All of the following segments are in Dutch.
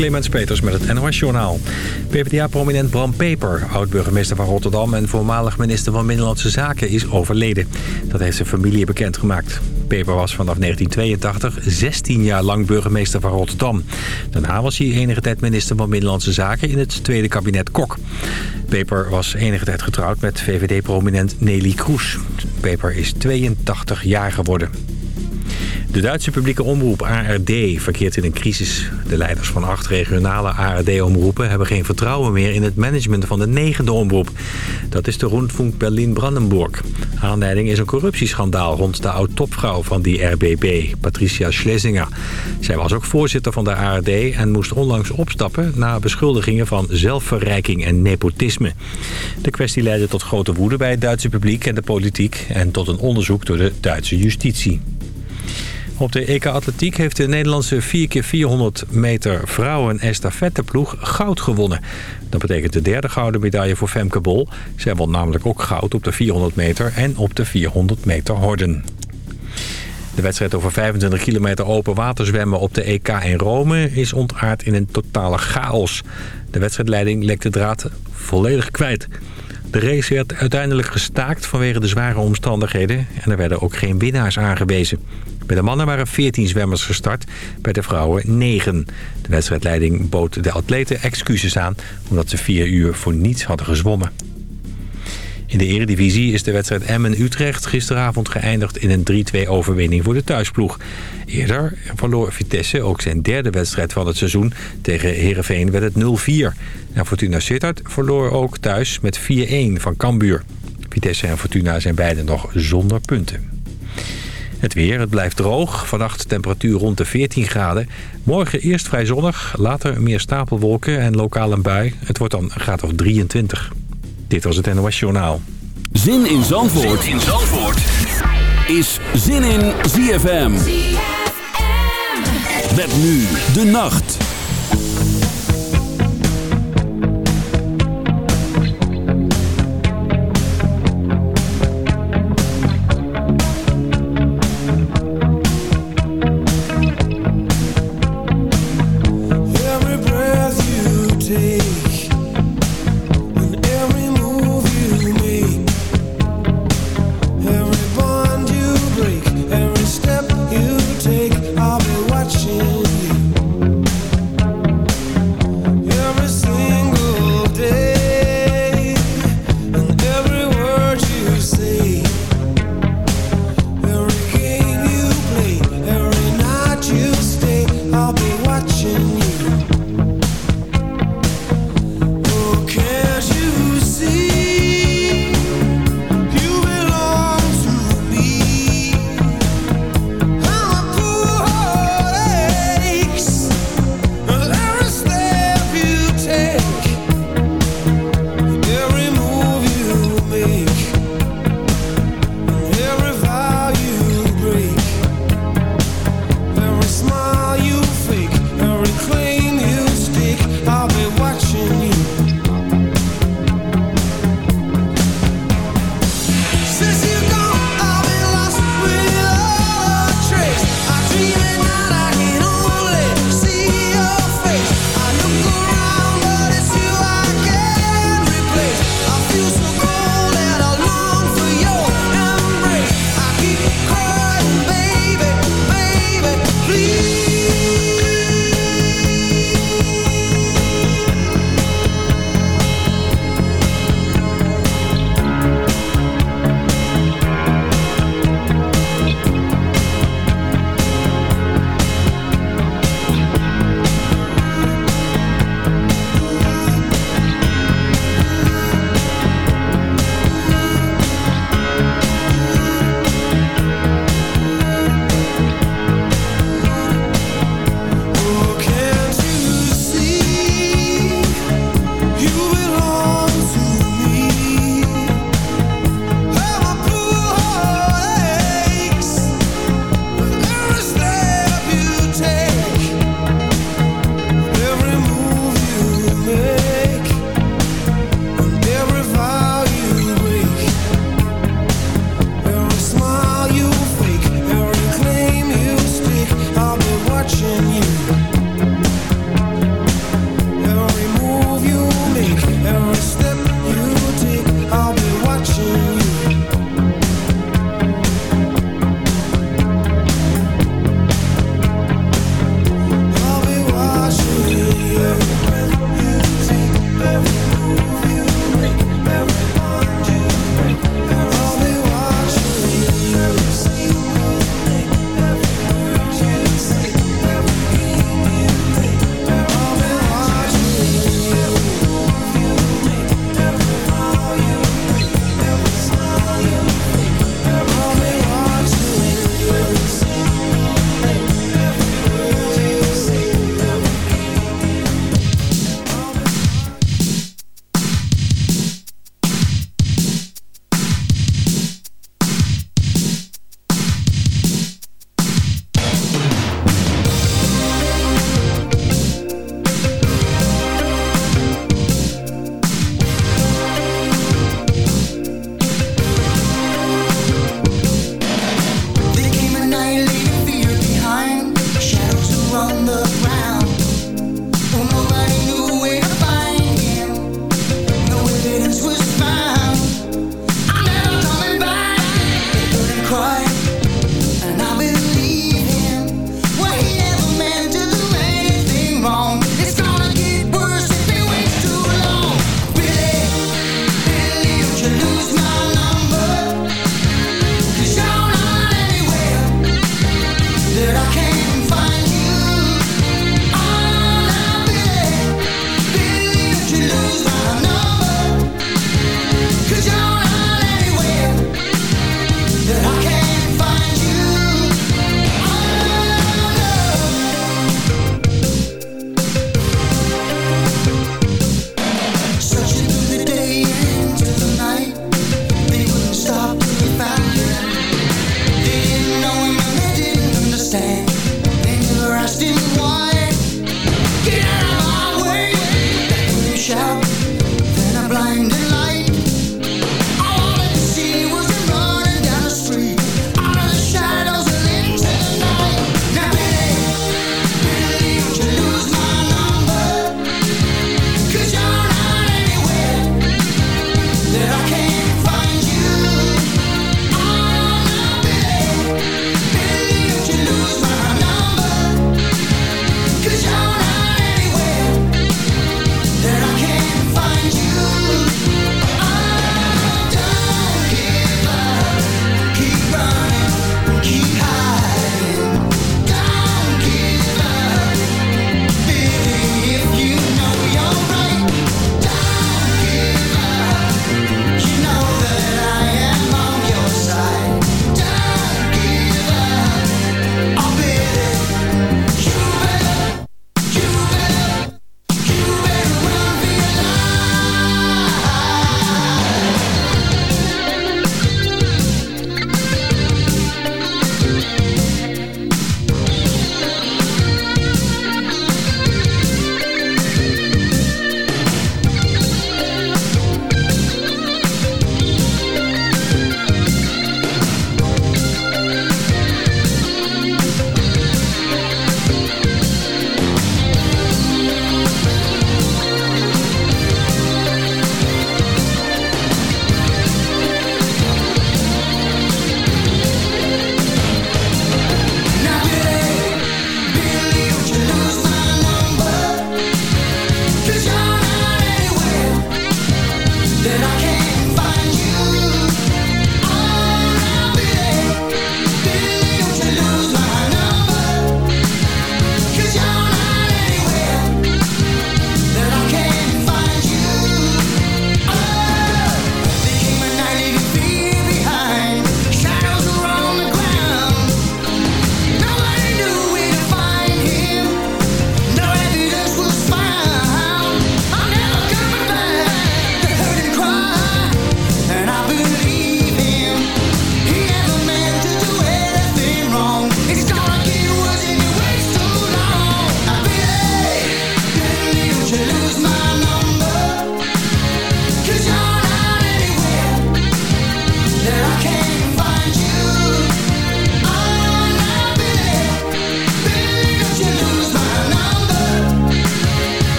Clemens Peters met het NOS Journaal. PvdA-prominent Bram Peper, oud-burgemeester van Rotterdam... en voormalig minister van Binnenlandse Zaken, is overleden. Dat heeft zijn familie bekendgemaakt. Peper was vanaf 1982 16 jaar lang burgemeester van Rotterdam. Daarna was hij enige tijd minister van Binnenlandse Zaken... in het tweede kabinet Kok. Peper was enige tijd getrouwd met VVD-prominent Nelly Kroes. Peper is 82 jaar geworden. De Duitse publieke omroep ARD verkeert in een crisis. De leiders van acht regionale ARD-omroepen hebben geen vertrouwen meer in het management van de negende omroep. Dat is de Rundfunk Berlin-Brandenburg. Aanleiding is een corruptieschandaal rond de oud-topvrouw van die RBB, Patricia Schlesinger. Zij was ook voorzitter van de ARD en moest onlangs opstappen na beschuldigingen van zelfverrijking en nepotisme. De kwestie leidde tot grote woede bij het Duitse publiek en de politiek en tot een onderzoek door de Duitse justitie. Op de EK Atletiek heeft de Nederlandse 4x400 meter vrouwen estafetteploeg goud gewonnen. Dat betekent de derde gouden medaille voor Femke Bol. Zij won namelijk ook goud op de 400 meter en op de 400 meter horden. De wedstrijd over 25 kilometer open waterzwemmen op de EK in Rome is ontaard in een totale chaos. De wedstrijdleiding lekte de draad volledig kwijt. De race werd uiteindelijk gestaakt vanwege de zware omstandigheden en er werden ook geen winnaars aangewezen. Bij de mannen waren 14 zwemmers gestart, bij de vrouwen 9. De wedstrijdleiding bood de atleten excuses aan... omdat ze vier uur voor niets hadden gezwommen. In de eredivisie is de wedstrijd Emmen-Utrecht gisteravond geëindigd in een 3-2 overwinning voor de thuisploeg. Eerder verloor Vitesse ook zijn derde wedstrijd van het seizoen. Tegen Heerenveen werd het 0-4. En Fortuna Sittard verloor ook thuis met 4-1 van Cambuur. Vitesse en Fortuna zijn beide nog zonder punten. Het weer, het blijft droog. Vannacht temperatuur rond de 14 graden. Morgen eerst vrij zonnig, later meer stapelwolken en lokaal een bui. Het wordt dan een graad of 23. Dit was het NOS Journaal. Zin in Zandvoort, zin in Zandvoort. is Zin in ZFM. ZFM. Met nu de nacht.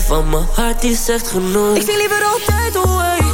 van mijn hart, die zegt genoeg. Ik zie liever altijd away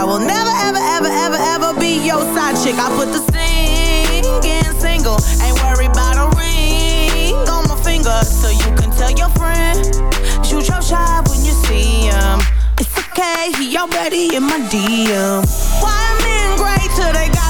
I will never, ever, ever, ever, ever be your side chick. I put the singing single. Ain't worried a ring on my finger. So you can tell your friend. Shoot your shot when you see him. It's okay, he already in my DM. Why men great till they got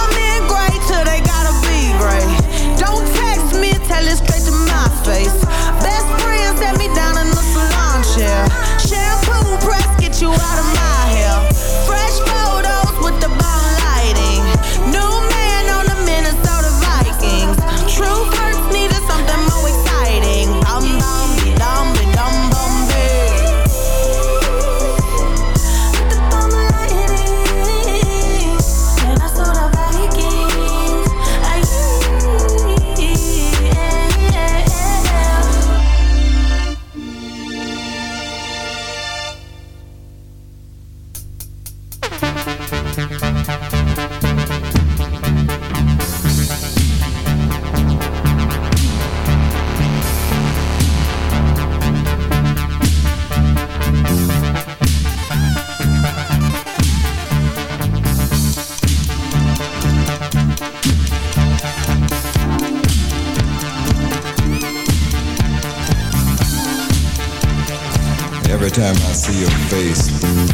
see your face.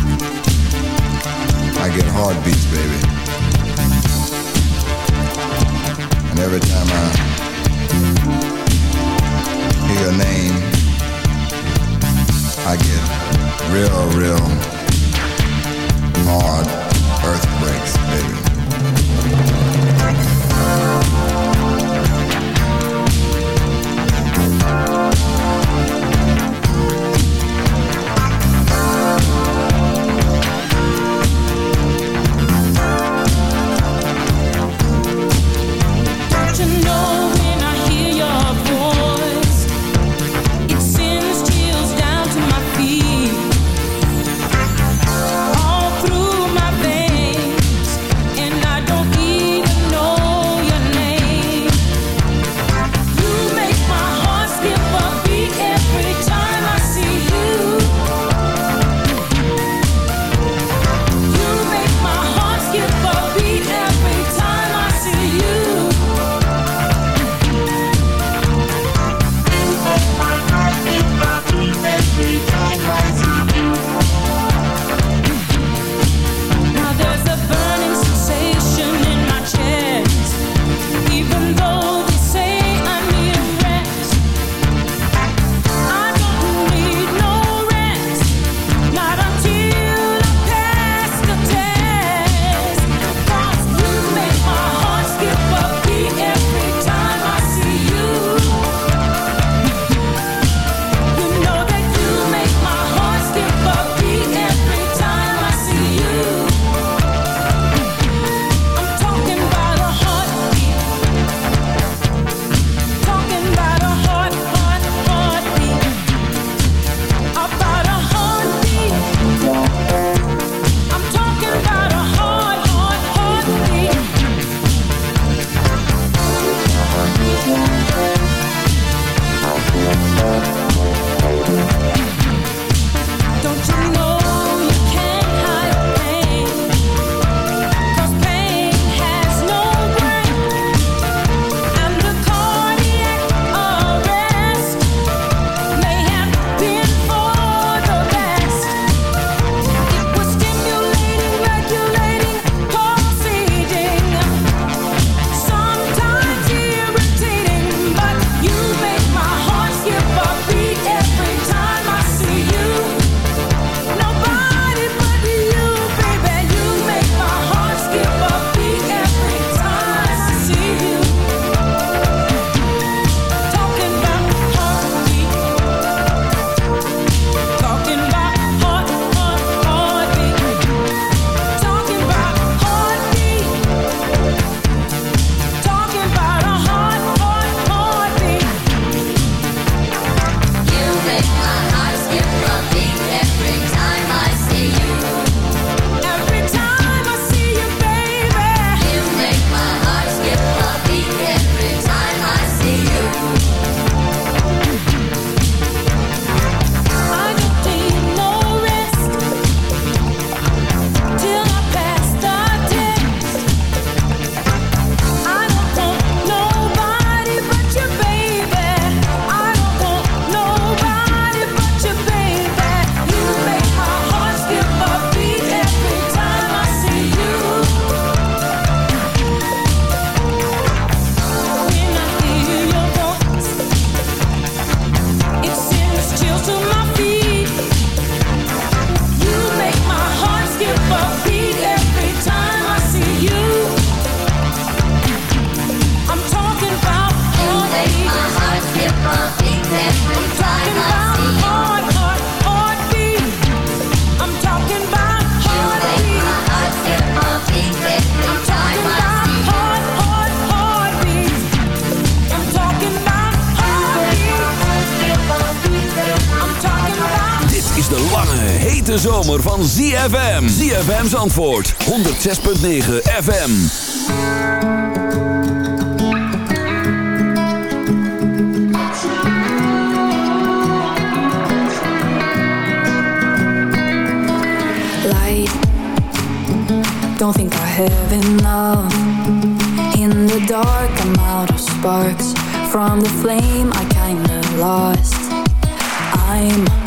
ZFM. ZFM's antwoord, 106.9 FM. light. Don't think I have enough. In the dark, I'm out of sparks. From the flame, I kinda lost. I'm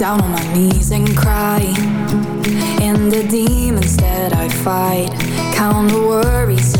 down on my knees and cry. And the demons that I fight count the worries